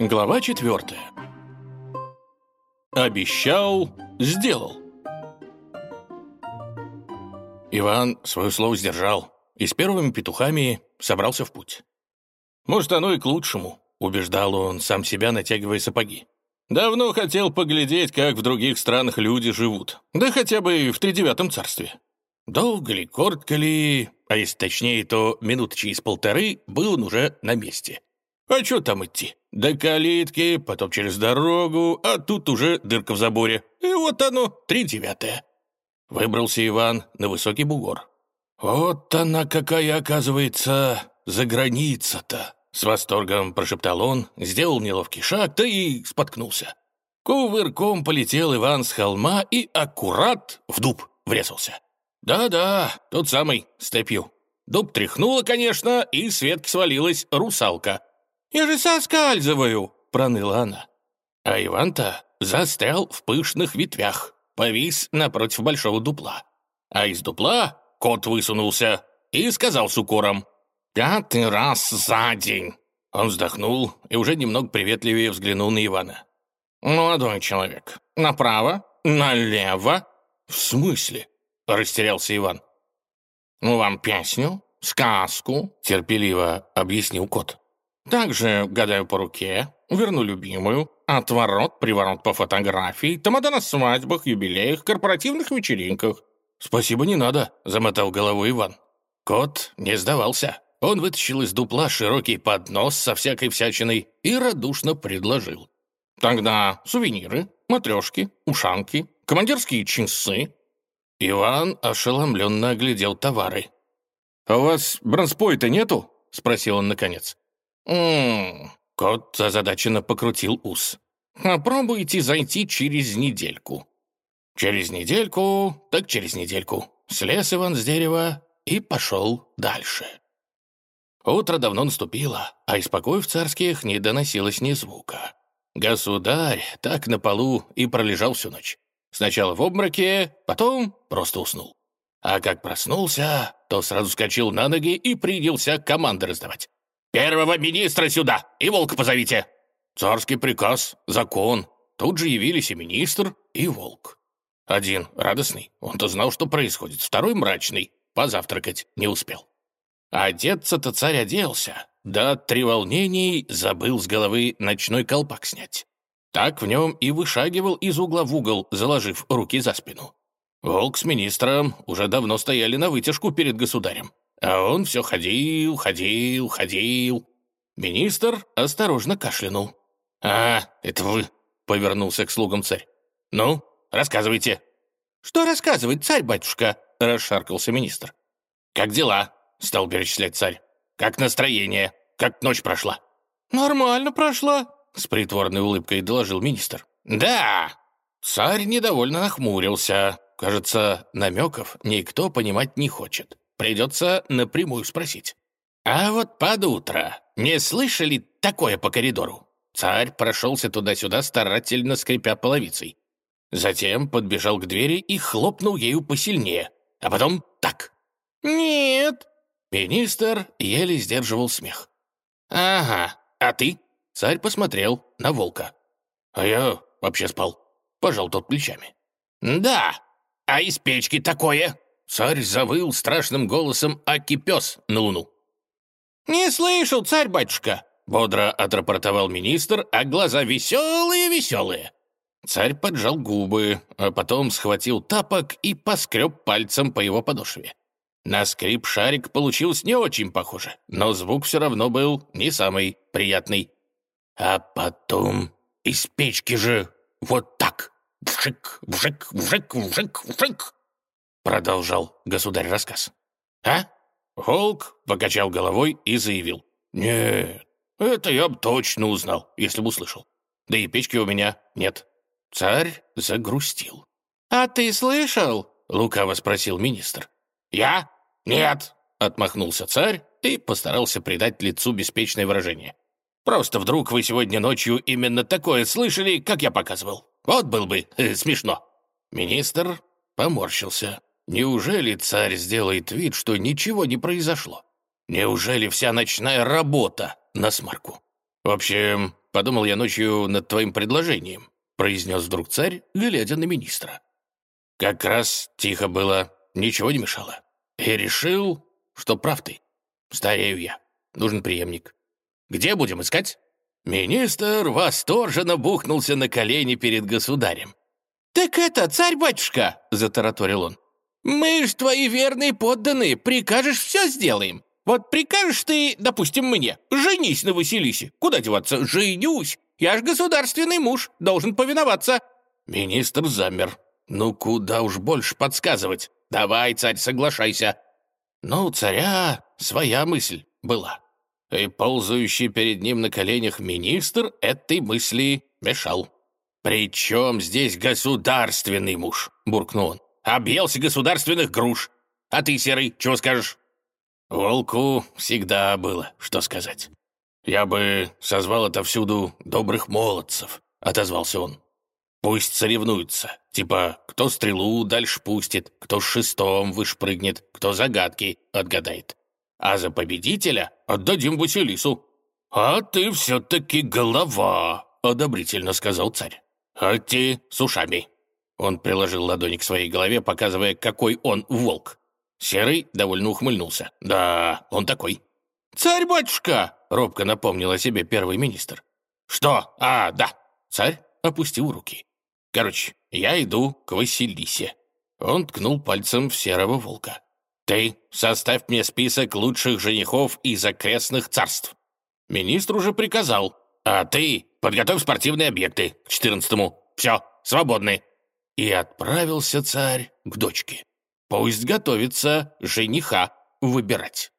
Глава четвертая. Обещал, сделал. Иван свое слово сдержал и с первыми петухами собрался в путь. Может, оно и к лучшему, убеждал он сам себя, натягивая сапоги. Давно хотел поглядеть, как в других странах люди живут, да хотя бы в тридевятом царстве. Долго ли, коротко ли, а если точнее, то минут через полторы был он уже на месте. А что там идти? До калитки, потом через дорогу, а тут уже дырка в заборе. И вот оно, три девятое. Выбрался Иван на высокий бугор. «Вот она какая, оказывается, за граница-то!» С восторгом прошептал он, сделал неловкий шаг, да и споткнулся. Кувырком полетел Иван с холма и аккурат в дуб врезался. Да-да, тот самый, степью. Дуб тряхнуло, конечно, и с ветки свалилась русалка. «Я же соскальзываю!» — проныла она. А Иван-то застрял в пышных ветвях, повис напротив большого дупла. А из дупла кот высунулся и сказал с укором. «Пятый раз за день!» Он вздохнул и уже немного приветливее взглянул на Ивана. «Молодой человек, направо, налево?» «В смысле?» — растерялся Иван. «Ну, вам песню, сказку», — терпеливо объяснил кот. Также гадаю по руке, верну любимую, отворот, приворот по фотографии, тамада на свадьбах, юбилеях, корпоративных вечеринках. «Спасибо, не надо», — замотал головой Иван. Кот не сдавался. Он вытащил из дупла широкий поднос со всякой всячиной и радушно предложил. «Тогда сувениры, матрешки, ушанки, командирские часы». Иван ошеломленно оглядел товары. «А у вас бронспойта нету?» — спросил он наконец. «Ммм...» — кот озадаченно покрутил ус. «Попробуйте зайти через недельку». Через недельку, так через недельку. Слез Иван с дерева и пошел дальше. Утро давно наступило, а из покоев царских не доносилось ни звука. Государь так на полу и пролежал всю ночь. Сначала в обмороке, потом просто уснул. А как проснулся, то сразу скочил на ноги и принялся команды раздавать. «Первого министра сюда! И волка позовите!» Царский приказ, закон. Тут же явились и министр, и волк. Один радостный, он-то знал, что происходит. Второй мрачный, позавтракать не успел. Одеться-то царь оделся, да от треволнений забыл с головы ночной колпак снять. Так в нем и вышагивал из угла в угол, заложив руки за спину. Волк с министром уже давно стояли на вытяжку перед государем. А он все ходил, ходил, ходил. Министр осторожно кашлянул. «А, это вы!» — повернулся к слугам царь. «Ну, рассказывайте». «Что рассказывать, царь-батюшка?» — расшаркался министр. «Как дела?» — стал перечислять царь. «Как настроение? Как ночь прошла?» «Нормально прошла», — с притворной улыбкой доложил министр. «Да!» Царь недовольно нахмурился. Кажется, намеков никто понимать не хочет. Придется напрямую спросить. «А вот под утро не слышали такое по коридору?» Царь прошелся туда-сюда, старательно скрипя половицей. Затем подбежал к двери и хлопнул ею посильнее. А потом так. «Нет!» Министр еле сдерживал смех. «Ага, а ты?» Царь посмотрел на волка. «А я вообще спал», — пожал тот плечами. «Да, а из печки такое?» Царь завыл страшным голосом Аки-пес на луну. «Не слышал, царь-батюшка!» — бодро отрапортовал министр, а глаза веселые-веселые. Царь поджал губы, а потом схватил тапок и поскреб пальцем по его подошве. На скрип шарик получился не очень похоже, но звук все равно был не самый приятный. А потом из печки же вот так. Вжик, вжик, вжик, вжик, вжик продолжал государь рассказ. «А?» Волк покачал головой и заявил. «Нет, это я бы точно узнал, если бы услышал. Да и печки у меня нет». Царь загрустил. «А ты слышал?» — лукаво спросил министр. «Я? Нет!» — отмахнулся царь и постарался придать лицу беспечное выражение. «Просто вдруг вы сегодня ночью именно такое слышали, как я показывал. Вот был бы э, смешно». Министр поморщился. Неужели царь сделает вид, что ничего не произошло? Неужели вся ночная работа на смарку? В общем, подумал я ночью над твоим предложением», произнес вдруг царь, глядя на министра. Как раз тихо было, ничего не мешало. И решил, что прав ты. Старею я. Нужен преемник. Где будем искать? Министр восторженно бухнулся на колени перед государем. «Так это, царь-батюшка!» — затараторил он. «Мы ж твои верные подданные, прикажешь, все сделаем. Вот прикажешь ты, допустим, мне, женись на Василисе. Куда деваться? Женюсь. Я ж государственный муж, должен повиноваться». Министр замер. «Ну, куда уж больше подсказывать? Давай, царь, соглашайся». Но у царя своя мысль была. И ползающий перед ним на коленях министр этой мысли мешал. «При чем здесь государственный муж?» — буркнул он. «Объелся государственных груш. А ты, Серый, чего скажешь?» Волку всегда было, что сказать. «Я бы созвал отовсюду добрых молодцев», — отозвался он. «Пусть соревнуются. Типа, кто стрелу дальше пустит, кто с шестом вышпрыгнет, кто загадки отгадает. А за победителя отдадим Василису». «А ты все-таки голова», — одобрительно сказал царь. «А ты с ушами». Он приложил ладони к своей голове, показывая, какой он волк. Серый довольно ухмыльнулся. «Да, он такой». «Царь-батюшка!» — робко напомнил о себе первый министр. «Что? А, да!» Царь опустил руки. «Короче, я иду к Василисе». Он ткнул пальцем в серого волка. «Ты составь мне список лучших женихов из окрестных царств». Министр уже приказал. «А ты подготовь спортивные объекты к четырнадцатому. Все, свободны». И отправился царь к дочке. Пусть готовится жениха выбирать.